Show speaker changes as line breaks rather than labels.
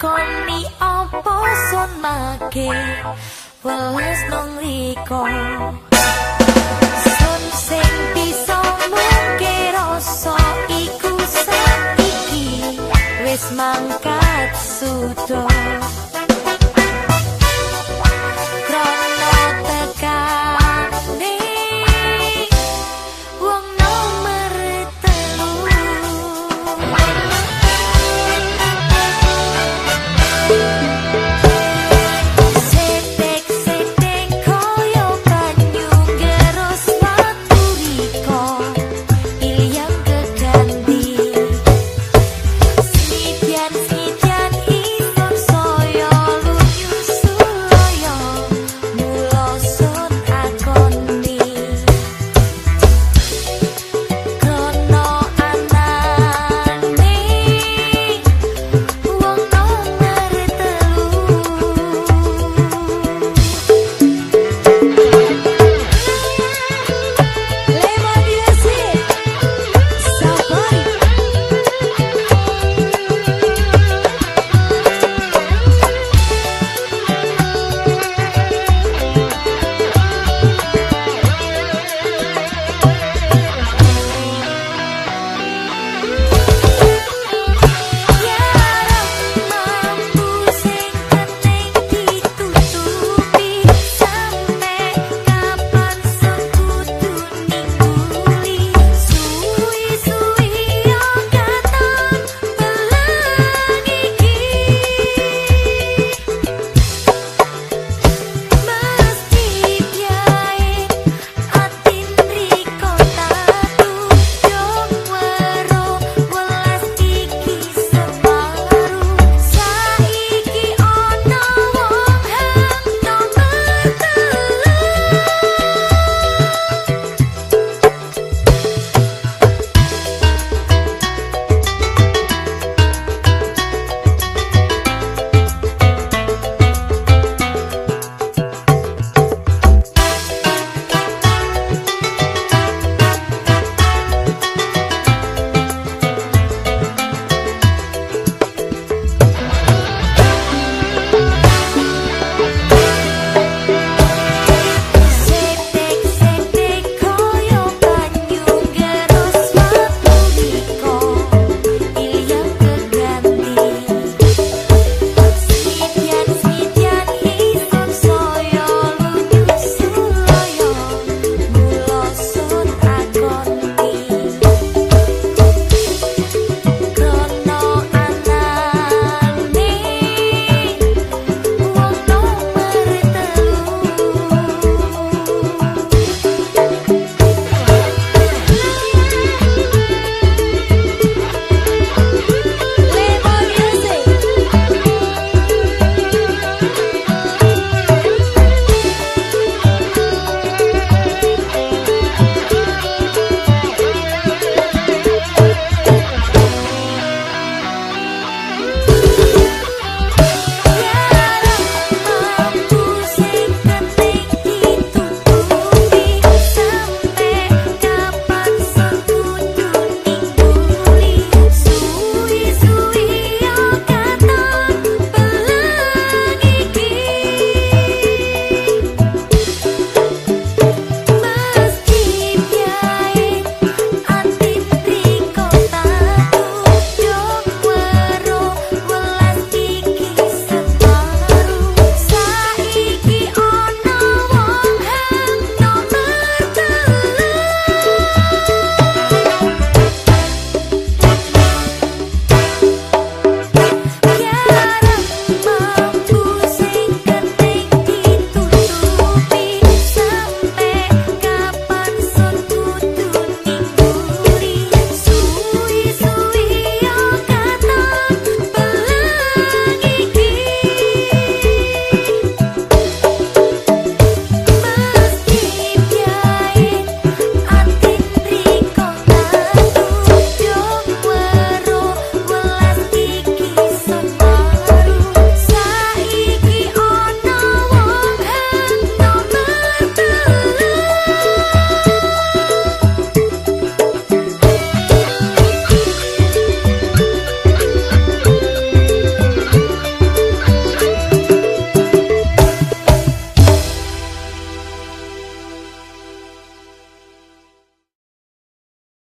koni opo sonake welas nang riko son sing bisa mungke rasa iku saiki wis mangkat sudah